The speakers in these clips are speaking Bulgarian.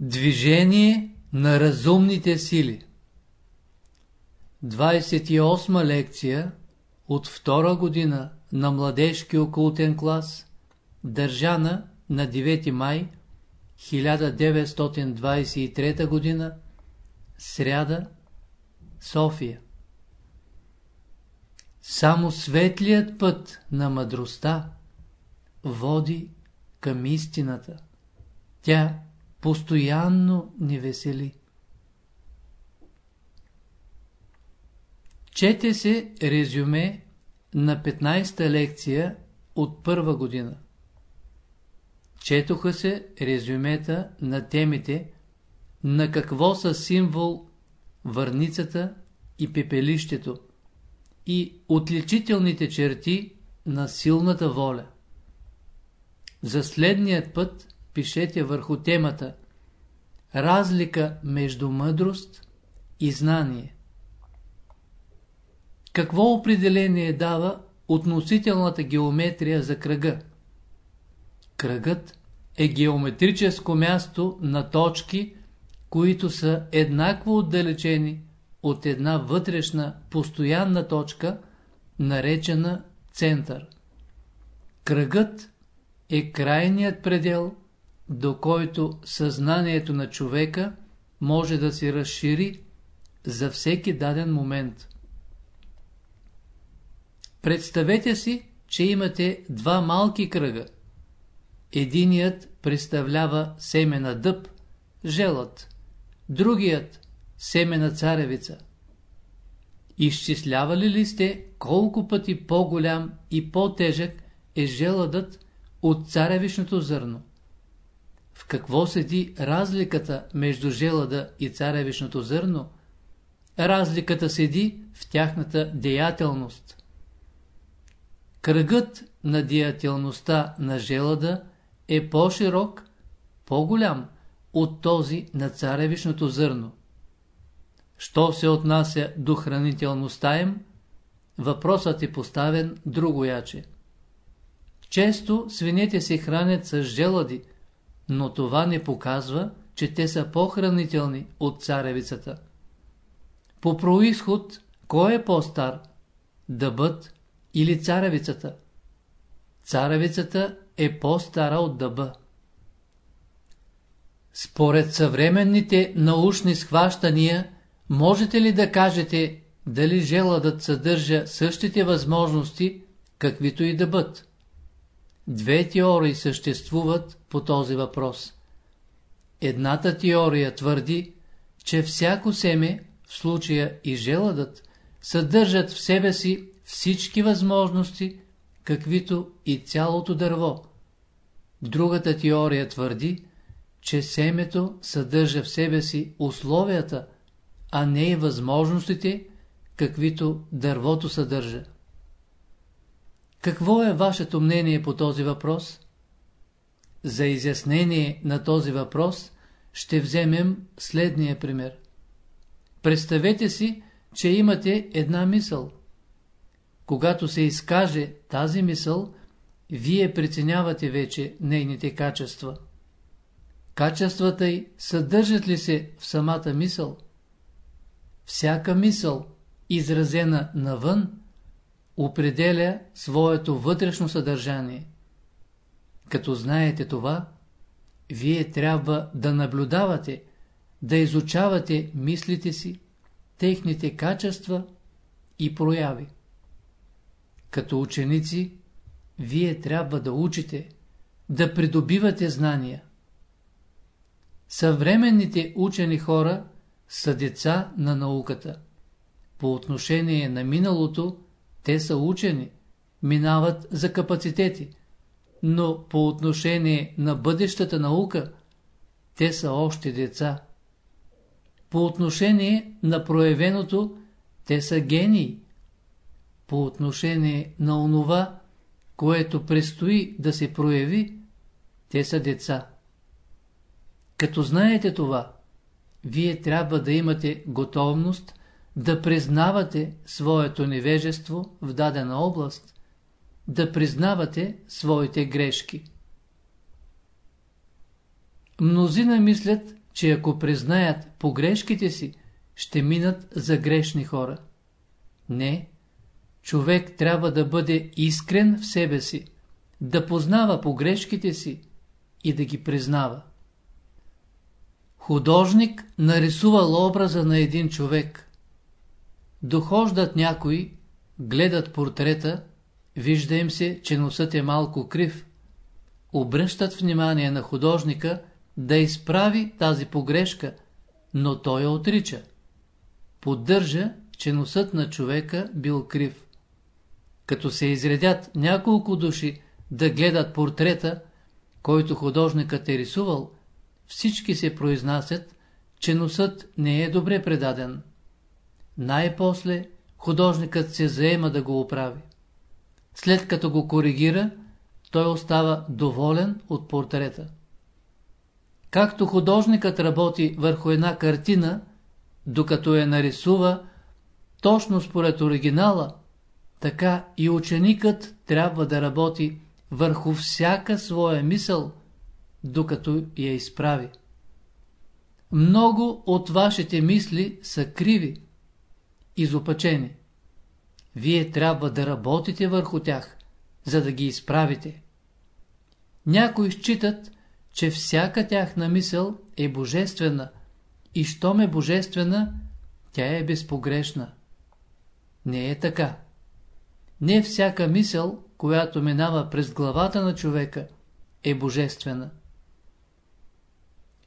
Движение на разумните сили 28 лекция от втора година на младежки окултен клас, държана на 9 май 1923 година, сряда, София. Само светлият път на мъдростта води към истината. Тя постоянно ни весели. Чете се резюме на 15-та лекция от първа година. Четоха се резюмета на темите на какво са символ върницата и пепелището и отличителните черти на силната воля. За следният път пишете върху темата Разлика между мъдрост и знание. Какво определение дава относителната геометрия за кръга? Кръгът е геометрическо място на точки, които са еднакво отдалечени от една вътрешна постоянна точка, наречена център. Кръгът е крайният предел, до който съзнанието на човека може да се разшири за всеки даден момент. Представете си, че имате два малки кръга. Единият представлява семе на дъб, желът, другият – семе на царевица. Изчислявали ли сте колко пъти по-голям и по-тежък е желъдът от царевишното зърно? В какво седи разликата между желъда и царевишното зърно? Разликата седи в тяхната деятелност. Кръгът на деятелността на желъда е по-широк, по-голям от този на царевишното зърно. Що се отнася до хранителността им, въпросът е поставен другояче. Често свинете се хранят с желъди, но това не показва, че те са по-хранителни от царевицата. По происход, кой е по-стар? Дъбът или царевицата? Царевицата е по-стара от дъба. Според съвременните научни схващания, можете ли да кажете дали желъдът съдържа същите възможности, каквито и дъбът? Две теории съществуват по този въпрос. Едната теория твърди, че всяко семе, в случая и желъдът, съдържат в себе си всички възможности, каквито и цялото дърво. Другата теория твърди, че семето съдържа в себе си условията, а не и възможностите, каквито дървото съдържа. Какво е вашето мнение по този въпрос? За изяснение на този въпрос ще вземем следния пример. Представете си, че имате една мисъл. Когато се изкаже тази мисъл, вие преценявате вече нейните качества. Качествата й съдържат ли се в самата мисъл? Всяка мисъл, изразена навън, определя своето вътрешно съдържание. Като знаете това, вие трябва да наблюдавате, да изучавате мислите си, техните качества и прояви. Като ученици, вие трябва да учите, да придобивате знания. Съвременните учени хора са деца на науката. По отношение на миналото, те са учени, минават за капацитети, но по отношение на бъдещата наука, те са още деца. По отношение на проявеното, те са гении. По отношение на онова, което предстои да се прояви, те са деца. Като знаете това, вие трябва да имате готовност да признавате своето невежество в дадена област, да признавате своите грешки. Мнозина мислят, че ако признаят погрешките си, ще минат за грешни хора. Не, човек трябва да бъде искрен в себе си, да познава погрешките си и да ги признава. Художник нарисувал образа на един човек. Дохождат някои, гледат портрета, вижда им се, че носът е малко крив. Обръщат внимание на художника да изправи тази погрешка, но той я отрича. Поддържа, че носът на човека бил крив. Като се изредят няколко души да гледат портрета, който художникът е рисувал, всички се произнасят, че носът не е добре предаден. Най-после художникът се заема да го оправи. След като го коригира, той остава доволен от портрета. Както художникът работи върху една картина, докато я нарисува, точно според оригинала, така и ученикът трябва да работи върху всяка своя мисъл, докато я изправи. Много от вашите мисли са криви, изопачени. Вие трябва да работите върху тях, за да ги изправите. Някои считат, че всяка тяхна мисъл е божествена и щом е божествена, тя е безпогрешна. Не е така. Не всяка мисъл, която минава през главата на човека, е божествена.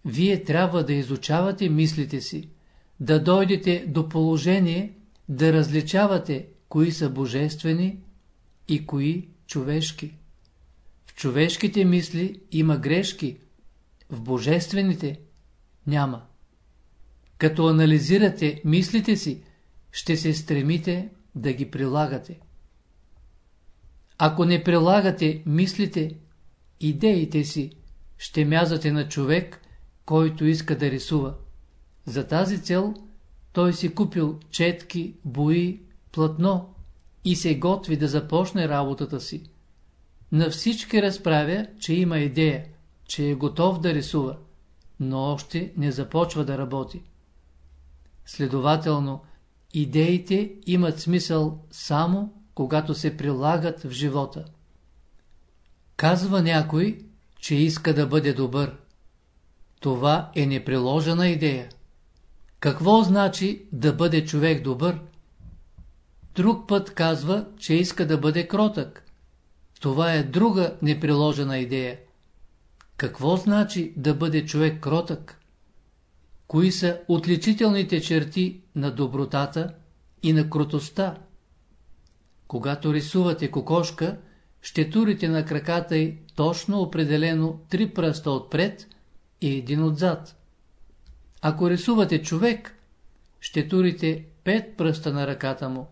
Вие трябва да изучавате мислите си, да дойдете до положение, да различавате кои са божествени и кои човешки. В човешките мисли има грешки, в божествените няма. Като анализирате мислите си, ще се стремите да ги прилагате. Ако не прилагате мислите, идеите си, ще мязате на човек, който иска да рисува. За тази цел той си купил четки, бои, платно и се готви да започне работата си. На всички разправя, че има идея, че е готов да рисува, но още не започва да работи. Следователно, идеите имат смисъл само когато се прилагат в живота. Казва някой, че иска да бъде добър. Това е неприложена идея. Какво значи да бъде човек добър? Друг път казва, че иска да бъде кротък. Това е друга неприложена идея. Какво значи да бъде човек кротък? Кои са отличителните черти на добротата и на кротостта? Когато рисувате кокошка, ще турите на краката й точно определено три пръста отпред и един отзад. Ако рисувате човек, ще турите пет пръста на ръката му,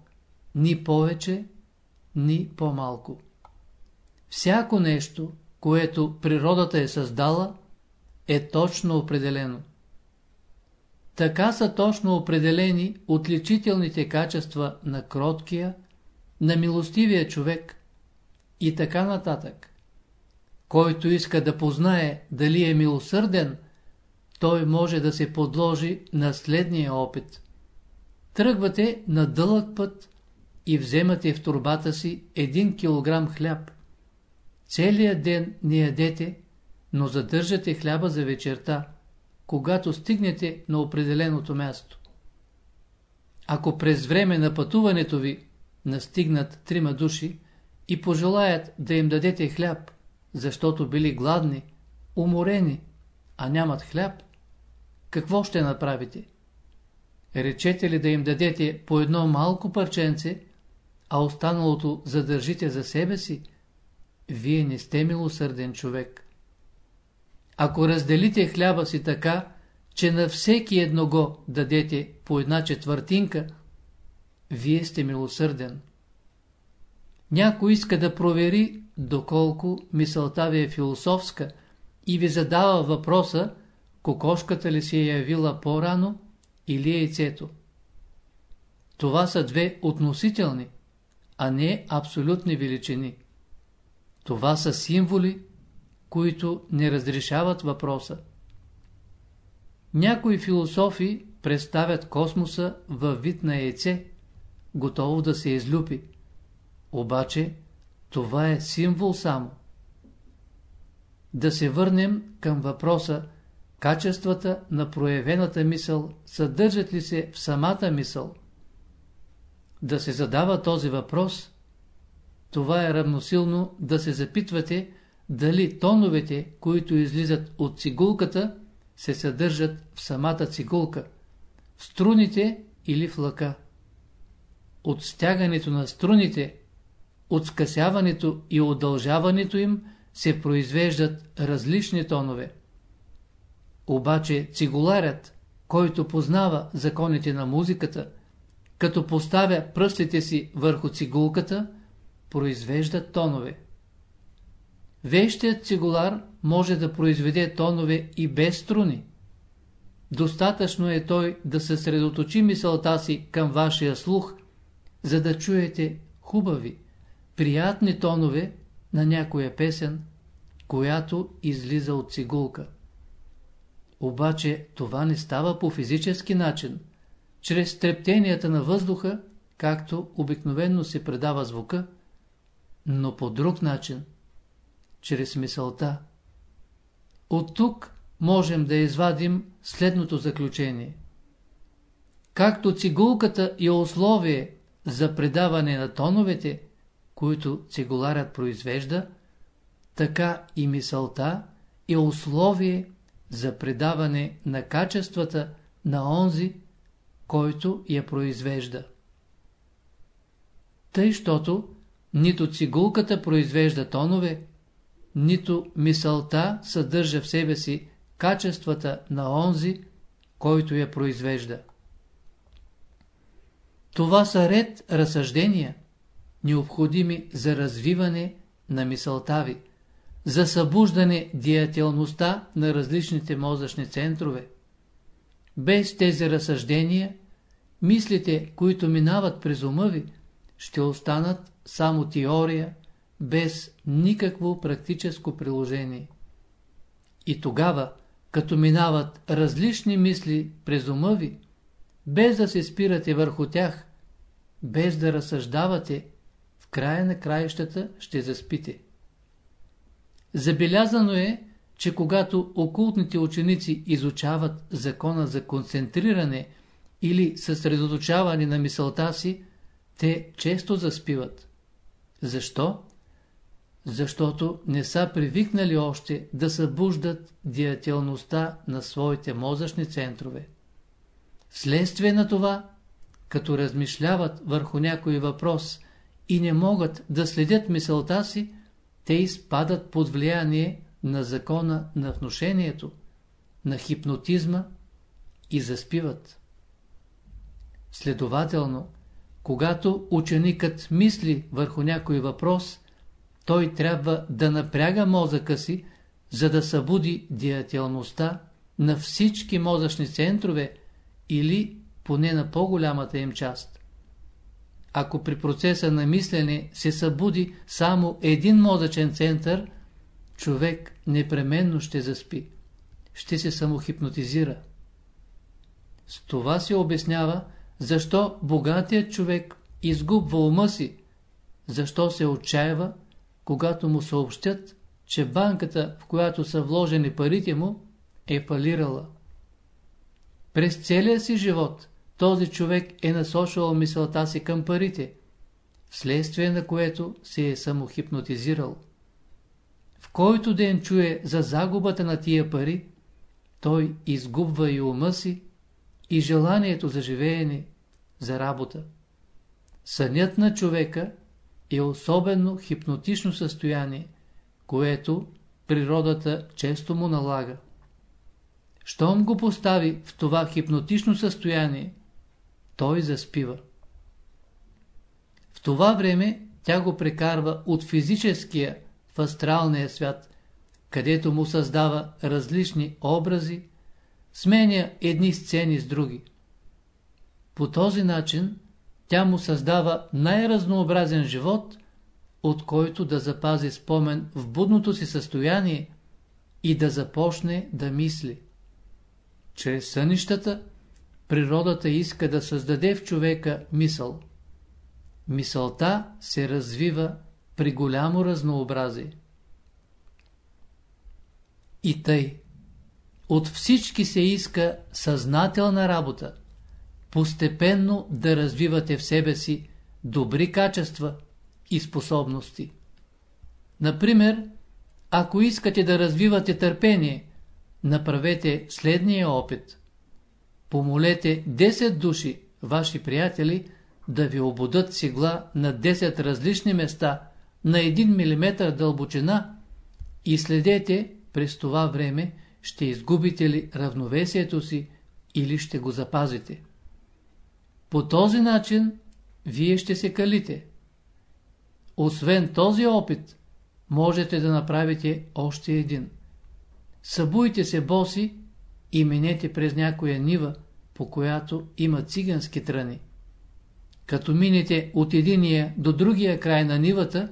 ни повече, ни по-малко. Всяко нещо, което природата е създала, е точно определено. Така са точно определени отличителните качества на кроткия, на милостивия човек и така нататък. Който иска да познае дали е милосърден, той може да се подложи на следния опит. Тръгвате на дълъг път и вземате в турбата си един килограм хляб. Целият ден не ядете, но задържате хляба за вечерта, когато стигнете на определеното място. Ако през време на пътуването ви настигнат трима души и пожелаят да им дадете хляб, защото били гладни, уморени, а нямат хляб, какво ще направите? Речете ли да им дадете по едно малко парченце, а останалото задържите за себе си? Вие не сте милосърден човек. Ако разделите хляба си така, че на всеки едного дадете по една четвъртинка, вие сте милосърден. Някой иска да провери доколко мисълта ви е философска и ви задава въпроса, кокошката ли се е явила по-рано или яйцето. Това са две относителни, а не абсолютни величини. Това са символи, които не разрешават въпроса. Някои философи представят космоса във вид на яйце, готово да се излюпи. Обаче това е символ само. Да се върнем към въпроса качествата на проявената мисъл съдържат ли се в самата мисъл? Да се задава този въпрос, това е равносилно да се запитвате дали тоновете, които излизат от цигулката, се съдържат в самата цигулка, в струните или в лъка. От стягането на струните, от скъсяването и удължаването им се произвеждат различни тонове. Обаче цигуларят, който познава законите на музиката, като поставя пръстите си върху цигулката, произвежда тонове. Вещият цигулар може да произведе тонове и без струни. Достатъчно е той да съсредоточи мисълта си към вашия слух, за да чуете хубави, приятни тонове на някоя песен, която излиза от цигулка. Обаче това не става по физически начин, чрез трептенията на въздуха, както обикновенно се предава звука, но по друг начин, чрез мисълта. От тук можем да извадим следното заключение. Както цигулката е условие за предаване на тоновете, които цигуларят произвежда, така и мисълта е условие за предаване на качествата на онзи, който я произвежда. Тъй, щото нито цигулката произвежда тонове, нито мисълта съдържа в себе си качествата на онзи, който я произвежда. Това са ред разсъждения, необходими за развиване на мисълта ви, за събуждане диятелността на различните мозъчни центрове. Без тези разсъждения, мислите, които минават през ума ви, ще останат само теория, без никакво практическо приложение. И тогава, като минават различни мисли през ума ви, без да се спирате върху тях, без да разсъждавате, в края на краищата ще заспите. Забелязано е, че когато окултните ученици изучават закона за концентриране или съсредоточаване на мисълта си, те често заспиват. Защо? Защото не са привикнали още да събуждат диятелността на своите мозъчни центрове. Вследствие на това, като размишляват върху някой въпрос и не могат да следят мисълта си, те изпадат под влияние на закона на внушението, на хипнотизма и заспиват. Следователно, когато ученикът мисли върху някой въпрос, той трябва да напряга мозъка си, за да събуди диятелността на всички мозъчни центрове или поне на по-голямата им част. Ако при процеса на мислене се събуди само един мозъчен център, човек непременно ще заспи, ще се самохипнотизира. С това се обяснява, защо богатият човек изгубва ума си, защо се отчаива, когато му съобщят, че банката, в която са вложени парите му, е фалирала. През целия си живот този човек е насочвал мисълта си към парите, вследствие на което се е самохипнотизирал. В който ден чуе за загубата на тия пари, той изгубва и ума си, и желанието за живеене, за работа. Сънят на човека е особено хипнотично състояние, което природата често му налага. Щом го постави в това хипнотично състояние, той заспива. В това време тя го прекарва от физическия в астралния свят, където му създава различни образи, сменя едни сцени с други. По този начин тя му създава най-разнообразен живот, от който да запази спомен в будното си състояние и да започне да мисли. чрез сънищата, природата иска да създаде в човека мисъл. Мисълта се развива при голямо разнообразие. И тъй, от всички се иска съзнателна работа, постепенно да развивате в себе си добри качества и способности. Например, ако искате да развивате търпение, направете следния опит. Помолете 10 души, ваши приятели, да ви обудат сигла на 10 различни места на 1 мм дълбочина и следете през това време ще изгубите ли равновесието си или ще го запазите. По този начин вие ще се калите. Освен този опит, можете да направите още един. Събуйте се боси и минете през някоя нива, по която има цигански тръни. Като минете от единия до другия край на нивата,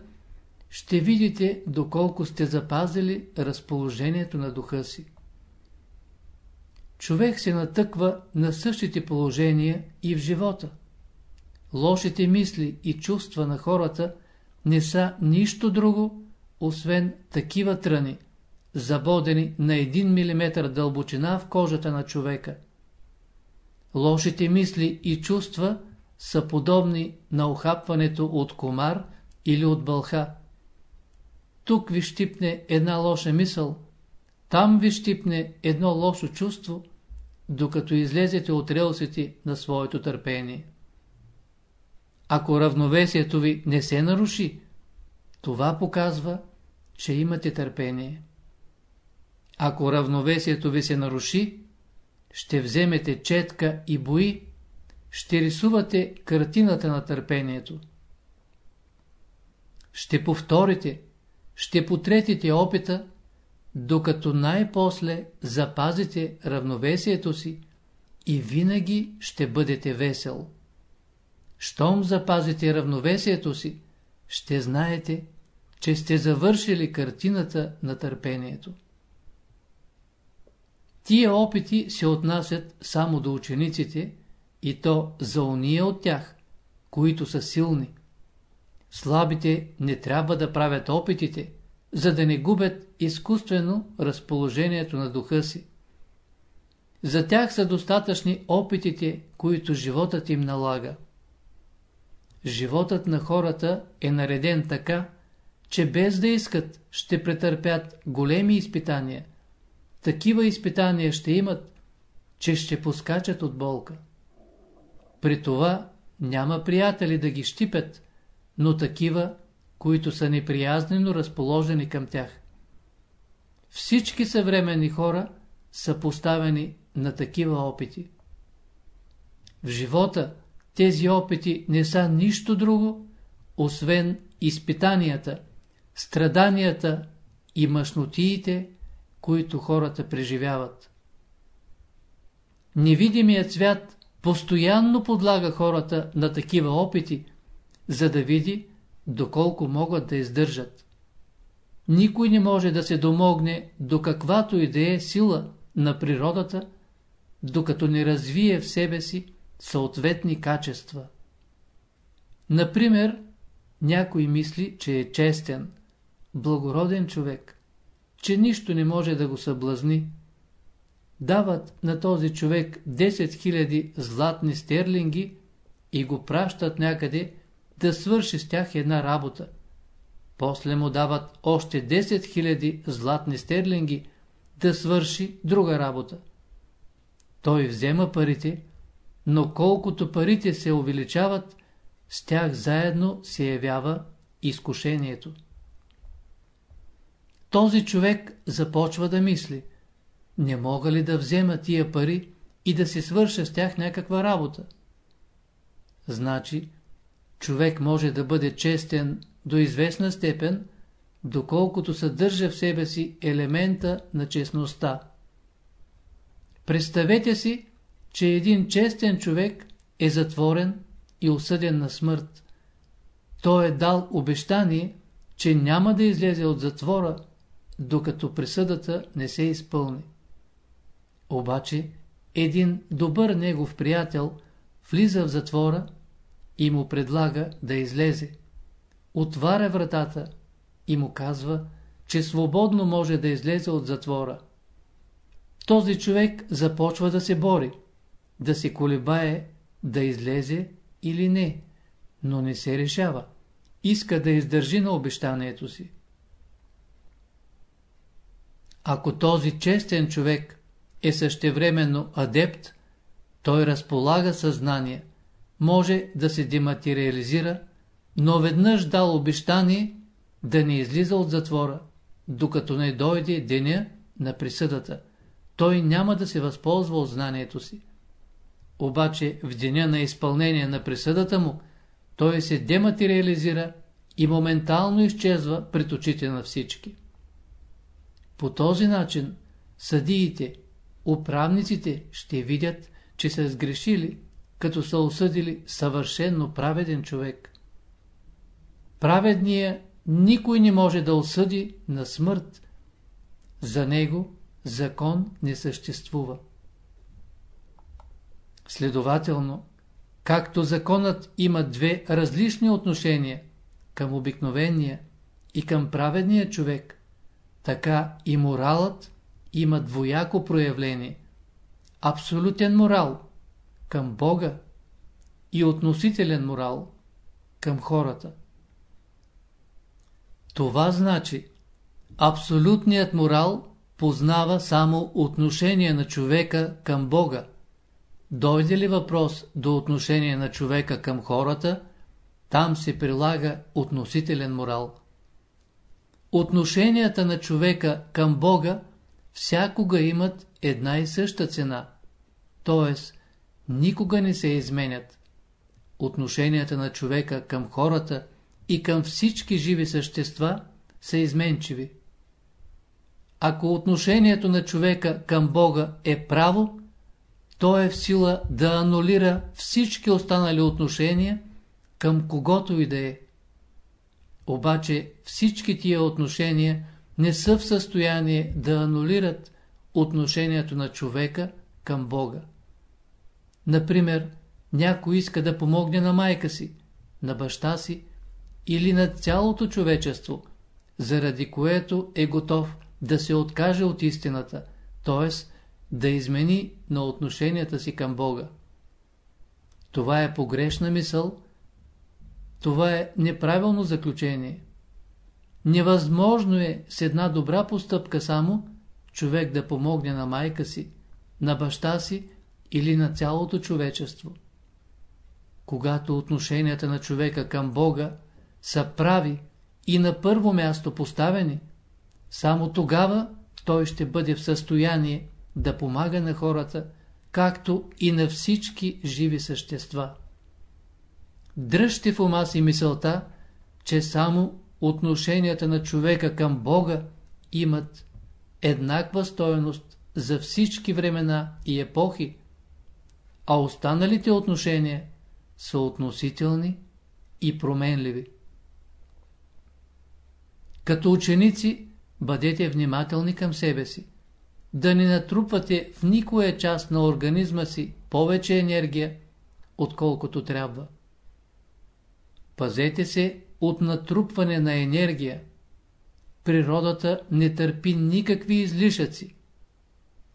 ще видите доколко сте запазили разположението на духа си. Човек се натъква на същите положения и в живота. Лошите мисли и чувства на хората не са нищо друго, освен такива тръни, забодени на 1 мм дълбочина в кожата на човека. Лошите мисли и чувства са подобни на охапването от комар или от бълха. Тук ви щипне една лоша мисъл, там ви щипне едно лошо чувство, докато излезете от релсите на своето търпение. Ако равновесието ви не се наруши, това показва, че имате търпение. Ако равновесието ви се наруши, ще вземете четка и бои, ще рисувате картината на търпението. Ще повторите, ще потретите опита, докато най-после запазите равновесието си и винаги ще бъдете весел. Щом запазите равновесието си, ще знаете, че сте завършили картината на търпението. Тия опити се отнасят само до учениците и то за уния от тях, които са силни. Слабите не трябва да правят опитите, за да не губят изкуствено разположението на духа си. За тях са достатъчни опитите, които животът им налага. Животът на хората е нареден така, че без да искат ще претърпят големи изпитания. Такива изпитания ще имат, че ще поскачат от болка. При това няма приятели да ги щипят, но такива, които са неприязнено разположени към тях. Всички съвременни хора са поставени на такива опити. В живота тези опити не са нищо друго, освен изпитанията, страданията и мъжнотиите, които хората преживяват. Невидимият свят постоянно подлага хората на такива опити, за да види доколко могат да издържат. Никой не може да се домогне до каквато и да е сила на природата, докато не развие в себе си съответни качества. Например, някой мисли, че е честен, благороден човек, че нищо не може да го съблазни. Дават на този човек 10 000 златни стерлинги и го пращат някъде да свърши с тях една работа. После му дават още 10 000 златни стерлинги да свърши друга работа. Той взема парите, но колкото парите се увеличават, с тях заедно се явява изкушението. Този човек започва да мисли, не мога ли да взема тия пари и да се свърша с тях някаква работа? Значи, човек може да бъде честен до известна степен, доколкото съдържа в себе си елемента на честността. Представете си, че един честен човек е затворен и осъден на смърт. Той е дал обещание, че няма да излезе от затвора, докато присъдата не се изпълни. Обаче един добър негов приятел влиза в затвора и му предлага да излезе. Отваря вратата и му казва, че свободно може да излезе от затвора. Този човек започва да се бори, да се колебае, да излезе или не, но не се решава. Иска да издържи на обещанието си. Ако този честен човек е същевременно адепт, той разполага съзнание, може да се дематериализира, но веднъж дал обещание да не излиза от затвора, докато не дойде деня на присъдата. Той няма да се възползва от знанието си. Обаче в деня на изпълнение на присъдата му, той се дематериализира и моментално изчезва пред очите на всички. По този начин съдиите, управниците ще видят, че са сгрешили, като са осъдили съвършенно праведен човек. Праведния никой не може да осъди на смърт. За него закон не съществува. Следователно, както законът има две различни отношения към обикновения и към праведния човек, така и моралът има двояко проявление. Абсолютен морал към Бога и относителен морал към хората. Това значи, абсолютният морал познава само отношение на човека към Бога. Дойде ли въпрос до отношение на човека към хората, там се прилага относителен морал. Отношенията на човека към Бога всякога имат една и съща цена, т.е. никога не се изменят. Отношенията на човека към хората и към всички живи същества са изменчиви. Ако отношението на човека към Бога е право, то е в сила да анулира всички останали отношения към когото и да е. Обаче всички тия отношения не са в състояние да анулират отношението на човека към Бога. Например, някой иска да помогне на майка си, на баща си или на цялото човечество, заради което е готов да се откаже от истината, т.е. да измени на отношенията си към Бога. Това е погрешна мисъл, това е неправилно заключение. Невъзможно е с една добра постъпка само човек да помогне на майка си, на баща си или на цялото човечество. Когато отношенията на човека към Бога са прави и на първо място поставени, само тогава той ще бъде в състояние да помага на хората, както и на всички живи същества. Дръжте в ума си мисълта, че само отношенията на човека към Бога имат еднаква стоеност за всички времена и епохи, а останалите отношения са относителни и променливи. Като ученици бъдете внимателни към себе си, да не натрупвате в никоя част на организма си повече енергия, отколкото трябва. Пазете се от натрупване на енергия. Природата не търпи никакви излишъци.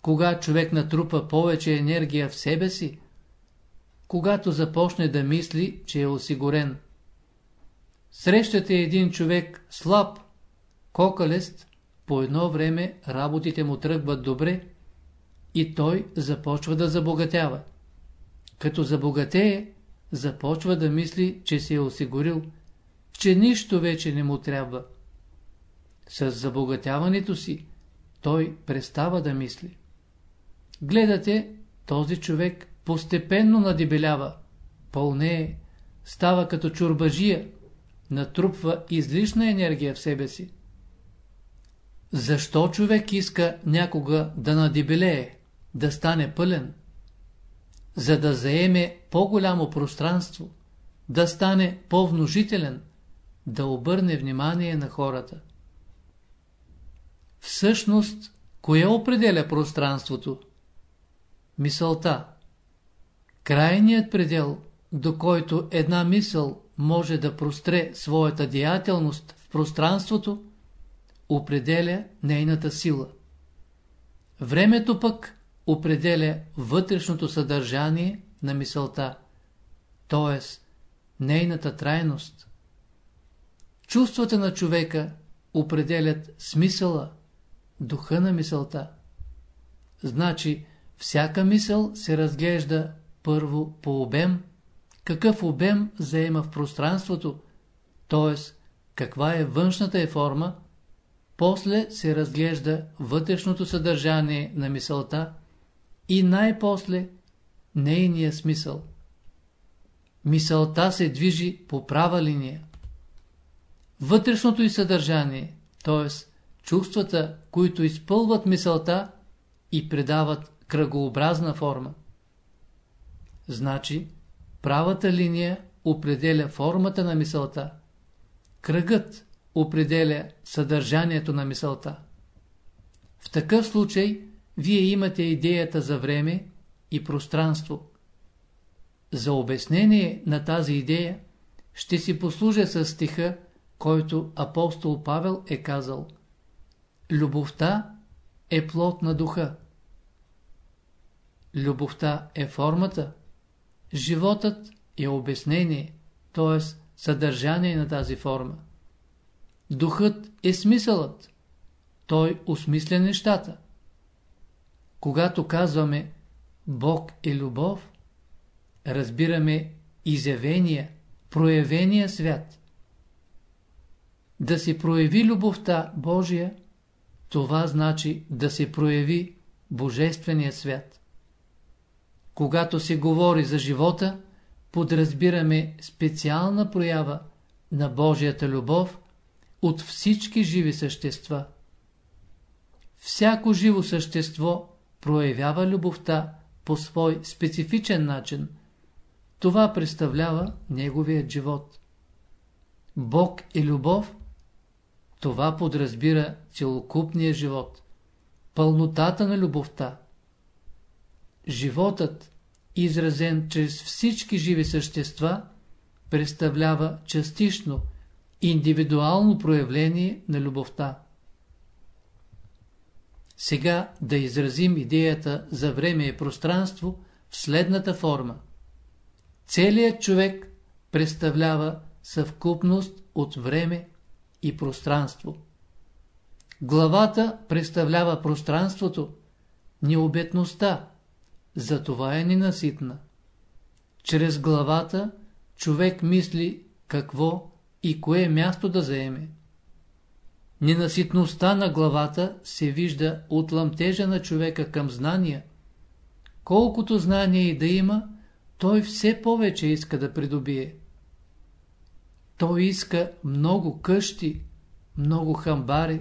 Кога човек натрупа повече енергия в себе си? Когато започне да мисли, че е осигурен. Срещате един човек слаб, кокалест, по едно време работите му тръгват добре и той започва да забогатява. Като забогатее, започва да мисли, че се е осигурил, че нищо вече не му трябва. С забогатяването си той престава да мисли. Гледате, този човек постепенно надебелява, пълнее, става като чурбажия, натрупва излишна енергия в себе си. Защо човек иска някога да надебелее, да стане пълен? За да заеме по-голямо пространство, да стане по-внушителен, да обърне внимание на хората. Всъщност, кое определя пространството? мисълта. Крайният предел, до който една мисъл може да простре своята деятелност в пространството, определя нейната сила. Времето пък определя вътрешното съдържание на мисълта, т.е. нейната трайност. Чувствата на човека определят смисъла, духа на мисълта. Значи, всяка мисъл се разглежда първо по обем, какъв обем заема в пространството, т.е. каква е външната е форма, после се разглежда вътрешното съдържание на мисълта и най-после нейния смисъл. Мисълта се движи по права линия. Вътрешното и съдържание, т.е. чувствата, които изпълват мисълта и предават кръгообразна форма. Значи, правата линия определя формата на мисълта. Кръгът определя съдържанието на мисълта. В такъв случай, вие имате идеята за време и пространство. За обяснение на тази идея ще си послужа с стиха, който апостол Павел е казал Любовта е плод на духа. Любовта е формата, животът е обяснение, т.е. съдържание на тази форма. Духът е смисълът, той осмисля нещата. Когато казваме Бог е любов, разбираме изявения, проявения свят. Да се прояви любовта Божия, това значи да се прояви Божествения свят. Когато се говори за живота, подразбираме специална проява на Божията любов от всички живи същества. Всяко живо същество проявява любовта по свой специфичен начин. Това представлява неговият живот. Бог е любов. Това подразбира целокупния живот. Пълнотата на любовта. Животът, изразен чрез всички живи същества, представлява частично, индивидуално проявление на любовта. Сега да изразим идеята за време и пространство в следната форма. Целият човек представлява съвкупност от време и пространство. Главата представлява пространството, необетността, затова е ненаситна. Чрез главата човек мисли какво и кое място да заеме. Ненаситността на главата се вижда от лъмтежа на човека към знания. Колкото знания и да има, той все повече иска да придобие. Той иска много къщи, много хамбари,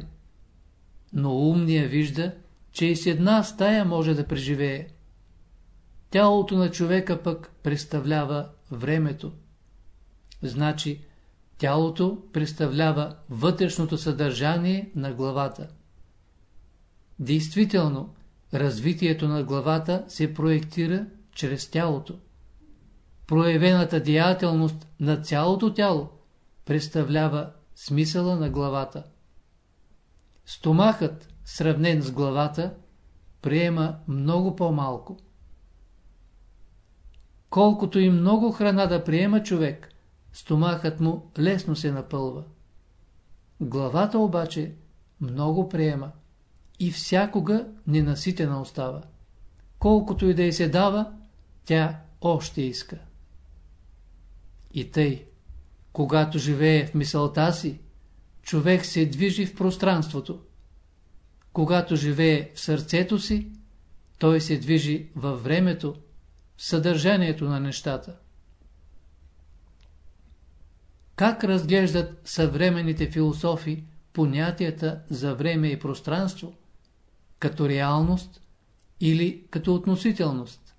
но умния вижда, че и с една стая може да преживее. Тялото на човека пък представлява времето. Значи, тялото представлява вътрешното съдържание на главата. Действително, развитието на главата се проектира чрез тялото. Проявената деятелност на цялото тяло представлява смисъла на главата. Стомахът, сравнен с главата, приема много по-малко. Колкото и много храна да приема човек, стомахът му лесно се напълва. Главата обаче много приема и всякога ненаситена остава. Колкото и да й се дава, тя още иска. И тъй, когато живее в мисълта си, човек се движи в пространството. Когато живее в сърцето си, той се движи във времето, в съдържанието на нещата. Как разглеждат съвременните философи понятията за време и пространство? Като реалност или като относителност?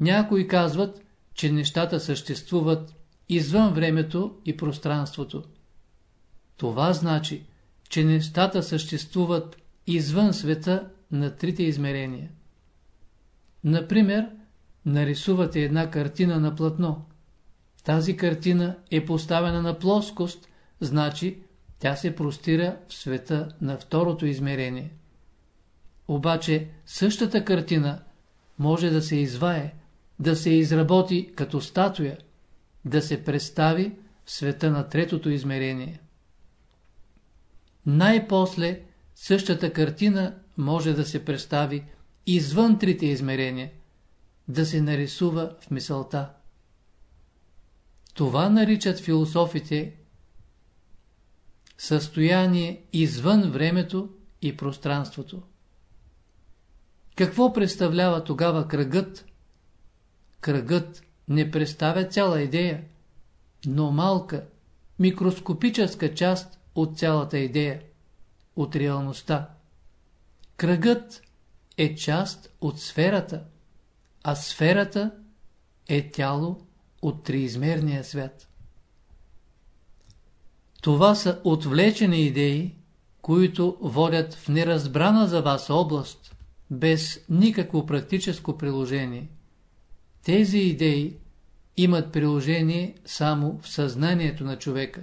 Някои казват, че нещата съществуват извън времето и пространството. Това значи, че нещата съществуват извън света на трите измерения. Например, нарисувате една картина на платно. Тази картина е поставена на плоскост, значи тя се простира в света на второто измерение. Обаче същата картина може да се извае, да се изработи като статуя, да се представи в света на третото измерение. Най-после същата картина може да се представи извън трите измерения, да се нарисува в мисълта. Това наричат философите състояние извън времето и пространството. Какво представлява тогава кръгът? Кръгът не представя цяла идея, но малка, микроскопическа част от цялата идея, от реалността. Кръгът е част от сферата, а сферата е тяло от триизмерния свят. Това са отвлечени идеи, които водят в неразбрана за вас област, без никакво практическо приложение. Тези идеи имат приложение само в съзнанието на човека.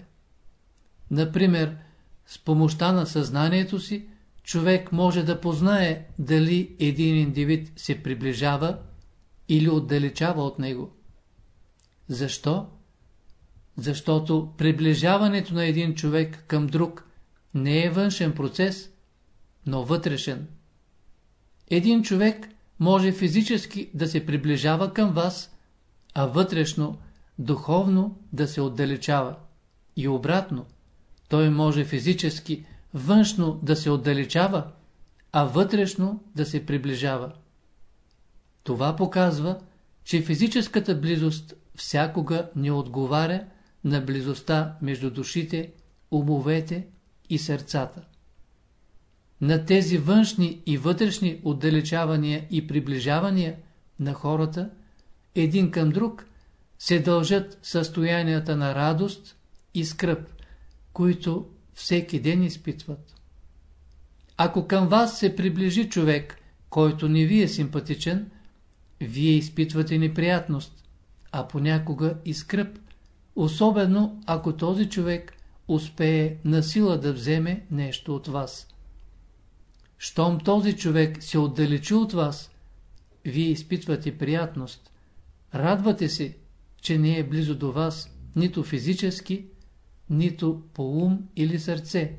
Например, с помощта на съзнанието си, човек може да познае дали един индивид се приближава или отдалечава от него. Защо? Защото приближаването на един човек към друг не е външен процес, но вътрешен. Един човек може физически да се приближава към вас, а вътрешно, духовно да се отдалечава. И обратно, той може физически, външно да се отдалечава, а вътрешно да се приближава. Това показва, че физическата близост всякога не отговаря на близостта между душите, умовете и сърцата. На тези външни и вътрешни отдалечавания и приближавания на хората, един към друг, се дължат състоянията на радост и скръп, които всеки ден изпитват. Ако към вас се приближи човек, който не ви е симпатичен, вие изпитвате неприятност, а понякога и скръп, особено ако този човек успее на сила да вземе нещо от вас. Щом този човек се отдалечи от вас, вие изпитвате приятност, радвате се, че не е близо до вас, нито физически, нито по ум или сърце.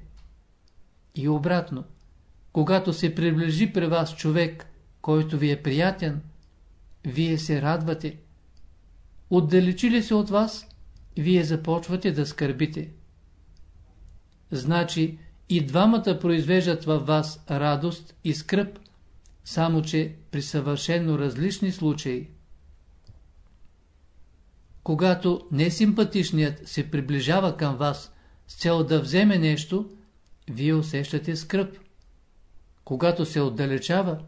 И обратно, когато се приближи при вас човек, който ви е приятен, вие се радвате. Отдалечи ли се от вас, вие започвате да скърбите. Значи и двамата произвеждат във вас радост и скръп, само че при съвършенно различни случаи. Когато несимпатичният се приближава към вас с цел да вземе нещо, вие усещате скръп. Когато се отдалечава,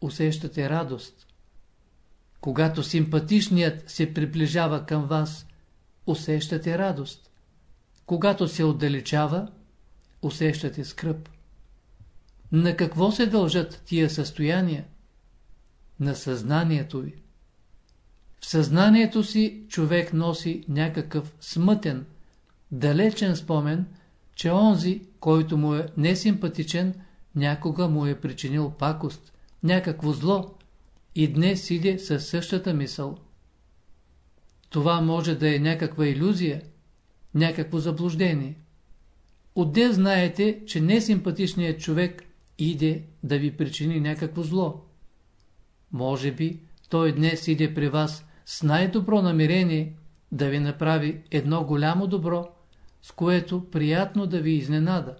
усещате радост. Когато симпатичният се приближава към вас, усещате радост. Когато се отдалечава, усещате скръп. На какво се дължат тия състояния? На съзнанието ви. В съзнанието си човек носи някакъв смътен, далечен спомен, че онзи, който му е несимпатичен, някога му е причинил пакост, някакво зло и днес иде със същата мисъл. Това може да е някаква иллюзия, някакво заблуждение. Отде знаете, че несимпатичният човек иде да ви причини някакво зло? Може би той днес иде при вас с най-добро намерение да ви направи едно голямо добро, с което приятно да ви изненада.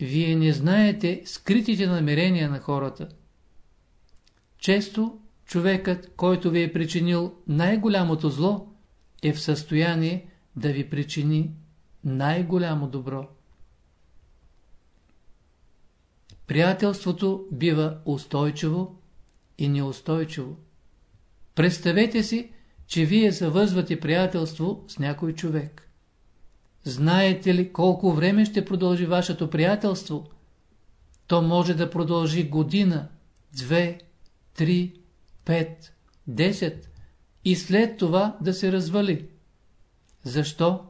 Вие не знаете скритите намерения на хората. Често човекът, който ви е причинил най-голямото зло, е в състояние да ви причини най-голямо добро. Приятелството бива устойчиво и неустойчиво. Представете си, че вие завързвате приятелство с някой човек. Знаете ли колко време ще продължи вашето приятелство? То може да продължи година, две, 3, 5, 10 и след това да се развали. Защо?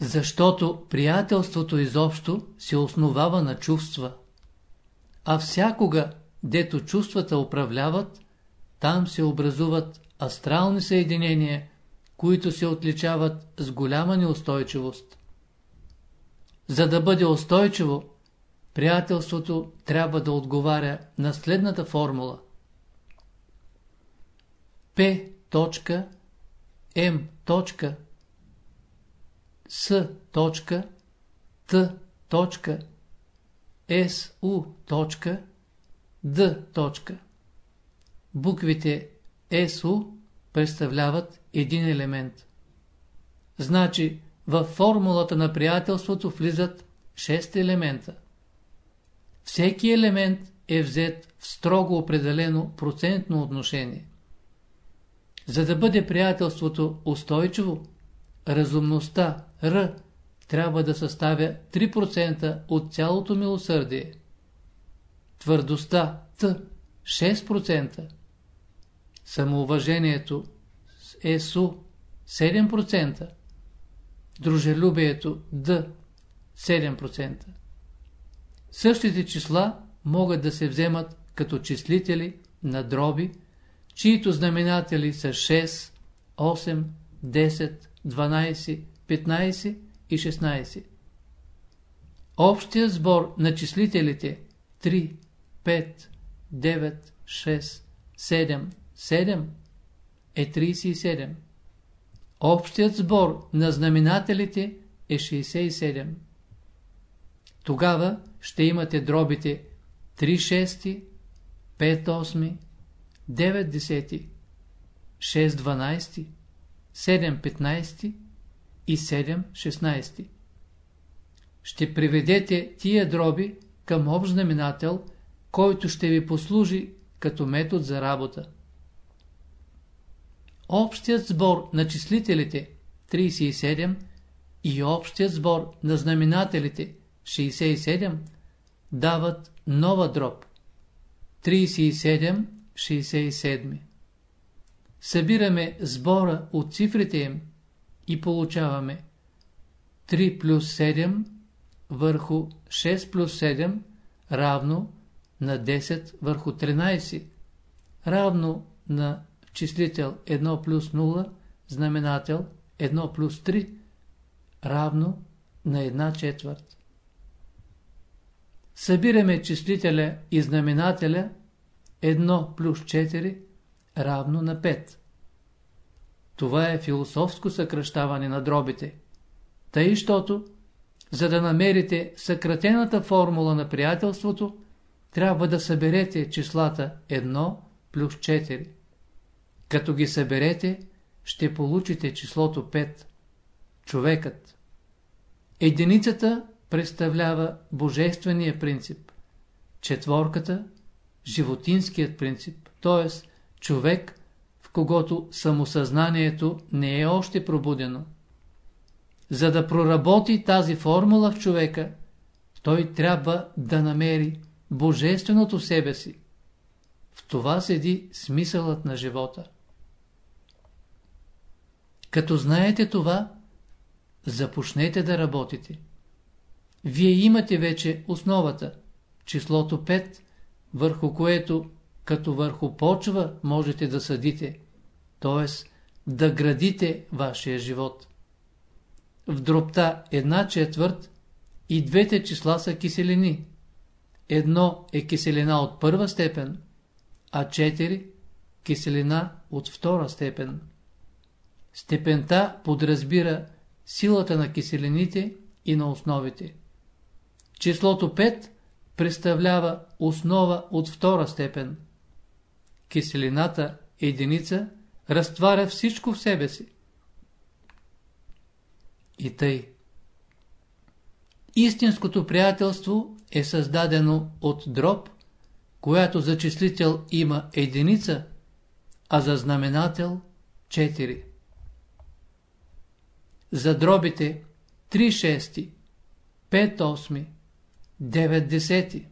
Защото приятелството изобщо се основава на чувства. А всякога, дето чувствата управляват, там се образуват астрални съединения, които се отличават с голяма неустойчивост. За да бъде устойчиво, приятелството трябва да отговаря на следната формула. П. М. С. Т. С. У. Д. Буквите СУ представляват един елемент. Значи, във формулата на приятелството влизат 6 елемента. Всеки елемент е взет в строго определено процентно отношение. За да бъде приятелството устойчиво, разумността Р трябва да съставя 3% от цялото милосърдие. Твърдостта Т 6%. Самоуважението е СУ 7%. Дружелюбието Д 7%. Същите числа могат да се вземат като числители на дроби, чието знаменатели са 6, 8, 10, 12, 15 и 16. Общият сбор на числителите 3, 5, 9, 6, 7, 7 е 37. Общият сбор на знаменателите е 67. Тогава ще имате дробите 3 шести, 5 осми, 9 десети, 6 12, 7 15 и 7 16. Ще приведете тия дроби към общ знаменател, който ще ви послужи като метод за работа. Общият сбор на числителите 37 и общият сбор на знаменателите 67 дават нова дроб 37-67. Събираме сбора от цифрите им и получаваме 3 плюс 7 върху 6 плюс 7 равно на 10 върху 13 равно на числител 1 плюс 0, знаменател 1 плюс 3, равно на 1 четвърт. Събираме числителя и знаменателя 1 плюс 4, равно на 5. Това е философско съкръщаване на дробите. Тъй, щото, за да намерите съкратената формула на приятелството, трябва да съберете числата 1 плюс 4. Като ги съберете, ще получите числото 5. Човекът. Единицата представлява божествения принцип. Четворката – животинският принцип, т.е. човек, в когото самосъзнанието не е още пробудено. За да проработи тази формула в човека, той трябва да намери божественото себе си. В това седи смисълът на живота. Като знаете това, започнете да работите. Вие имате вече основата, числото 5, върху което, като върху почва, можете да съдите, т.е. да градите вашия живот. В дробта една четвърт и двете числа са киселини. Едно е киселина от първа степен, а 4 – киселина от втора степен. Степента подразбира силата на киселините и на основите. Числото 5 представлява основа от втора степен. Киселината единица разтваря всичко в себе си. И тъй. Истинското приятелство е създадено от дроб, която за числител има единица, а за знаменател 4 за дробите 3 шести, 5 осми, 9 десети,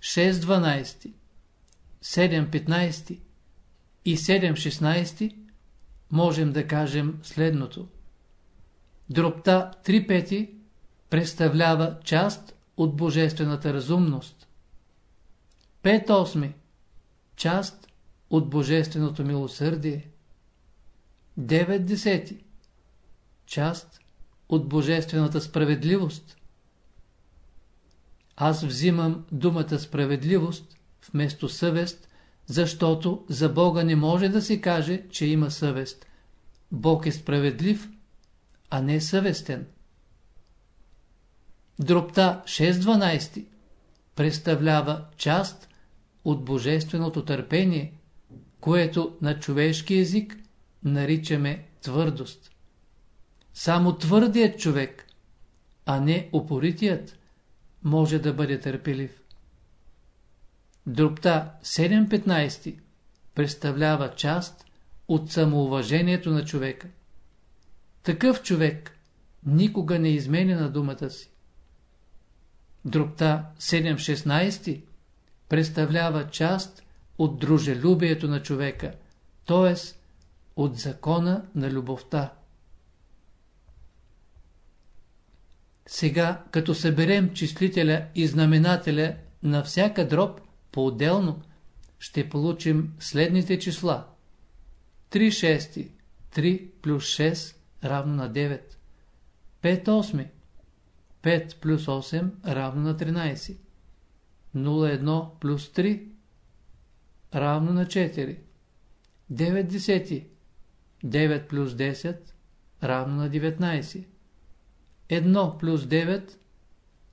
6 дванайсти, 7.15 и 7.16 можем да кажем следното. Дробта 3 пети представлява част от божествената разумност. 5 осми част от божественото милосърдие. 9 десети част от божествената справедливост. Аз взимам думата справедливост вместо съвест, защото за Бога не може да се каже, че има съвест. Бог е справедлив, а не съвестен. Дробта 6.12 представлява част от божественото търпение, което на човешки език наричаме твърдост. Само твърдият човек, а не упоритият, може да бъде търпелив. Дробта 7.15 представлява част от самоуважението на човека. Такъв човек никога не изменя на думата си. Дробта 7.16 представлява част от дружелюбието на човека, т.е. от закона на любовта. Сега, като съберем числителя и знаменателя на всяка дроб по-отделно, ще получим следните числа. 3 шести, 3 плюс 6 равно на 9. 5 осми, 5 плюс 8 равно на 13. 0,1 плюс 3 равно на 4. 9 десети, 9 плюс 10 равно на 19. 1 плюс 9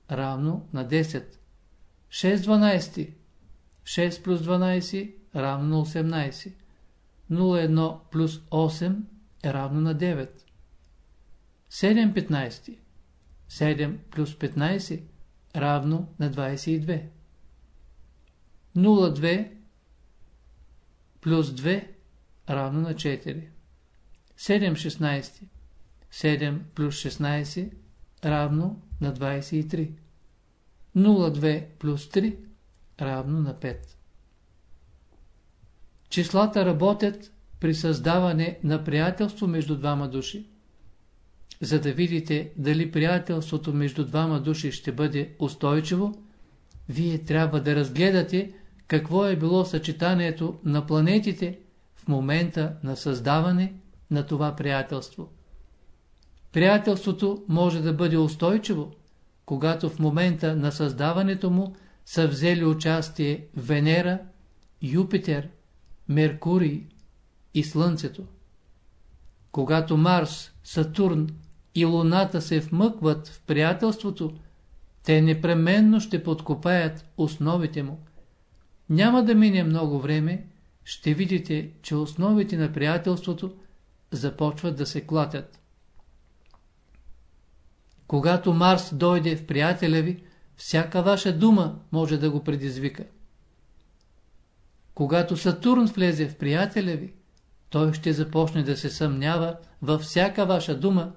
равно на 10. 6 12. 6 плюс 12 равно на 18. 0,1 плюс 8 е равно на 9. 7 15. 7 плюс 15 равно на 22. 0,2 плюс 2 равно на 4. 7 16. 7 плюс 16 равно на 23. 0,2 плюс 3 равно на 5. Числата работят при създаване на приятелство между двама души. За да видите дали приятелството между двама души ще бъде устойчиво, вие трябва да разгледате какво е било съчетанието на планетите в момента на създаване на това приятелство. Приятелството може да бъде устойчиво, когато в момента на създаването му са взели участие Венера, Юпитер, Меркурий и Слънцето. Когато Марс, Сатурн и Луната се вмъкват в приятелството, те непременно ще подкопаят основите му. Няма да мине много време, ще видите, че основите на приятелството започват да се клатят. Когато Марс дойде в приятеля ви, всяка ваша дума може да го предизвика. Когато Сатурн влезе в приятеля ви, той ще започне да се съмнява във всяка ваша дума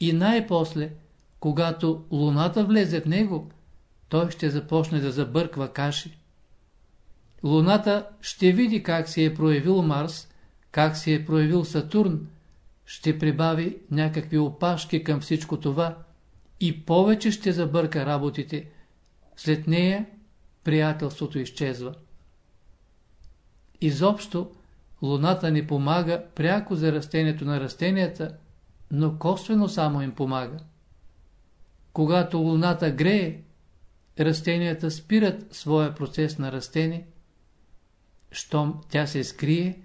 и най-после, когато Луната влезе в него, той ще започне да забърква каши. Луната ще види как се е проявил Марс, как се е проявил Сатурн, ще прибави някакви опашки към всичко това и повече ще забърка работите. След нея приятелството изчезва. Изобщо, Луната не помага пряко за растението на растенията, но косвено само им помага. Когато Луната грее, растенията спират своя процес на растение. Щом тя се скрие,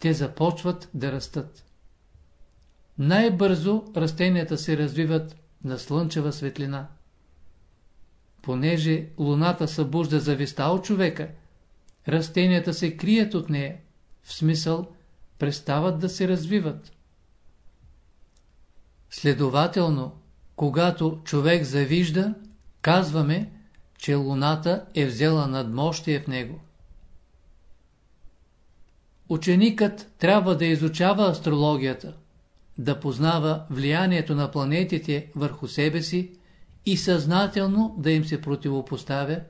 те започват да растат. Най-бързо растенията се развиват на слънчева светлина. Понеже луната събужда зависта от човека, растенията се крият от нея, в смисъл престават да се развиват. Следователно, когато човек завижда, казваме, че луната е взела надмощие в него. Ученикът трябва да изучава астрологията – да познава влиянието на планетите върху себе си и съзнателно да им се противопоставя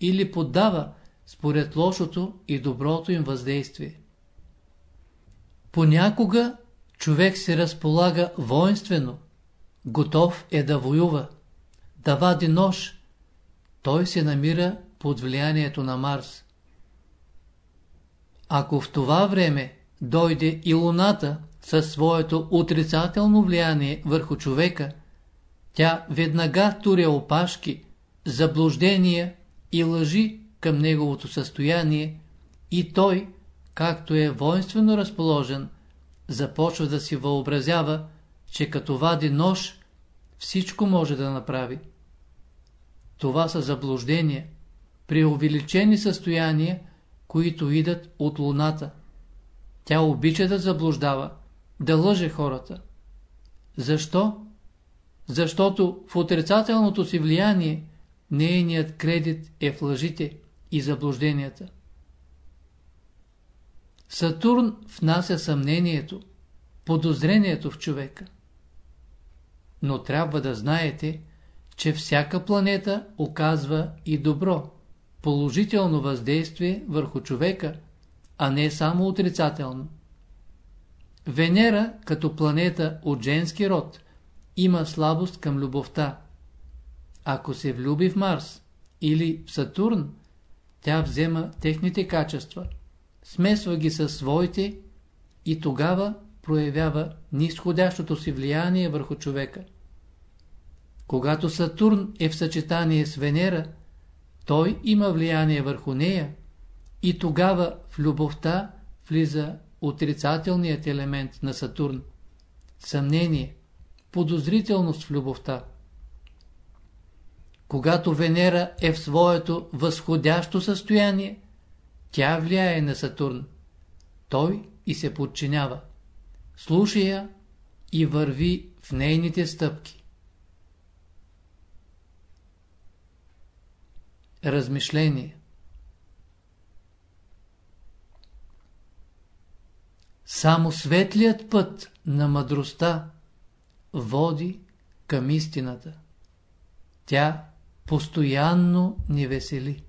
или поддава, според лошото и доброто им въздействие. Понякога човек се разполага воинствено, готов е да воюва, да вади нож. Той се намира под влиянието на Марс. Ако в това време дойде и Луната със своето отрицателно влияние върху човека, тя веднага туря опашки, заблуждения и лъжи към неговото състояние и той, както е воинствено разположен, започва да си въобразява, че като вади нож, всичко може да направи. Това са заблуждения, преувеличени състояния, които идат от луната. Тя обича да заблуждава, да лъже хората. Защо? Защото в отрицателното си влияние нейният кредит е в лъжите и заблужденията. Сатурн внася съмнението, подозрението в човека. Но трябва да знаете, че всяка планета оказва и добро, положително въздействие върху човека, а не само отрицателно. Венера, като планета от женски род, има слабост към любовта. Ако се влюби в Марс или в Сатурн, тя взема техните качества, смесва ги със своите и тогава проявява нисходящото си влияние върху човека. Когато Сатурн е в съчетание с Венера, той има влияние върху нея и тогава в любовта влиза отрицателният елемент на Сатурн – съмнение, подозрителност в любовта. Когато Венера е в своето възходящо състояние, тя влияе на Сатурн. Той и се подчинява. Слуша я и върви в нейните стъпки. Размишление Само светлият път на мъдростта води към истината. Тя постоянно ни весели.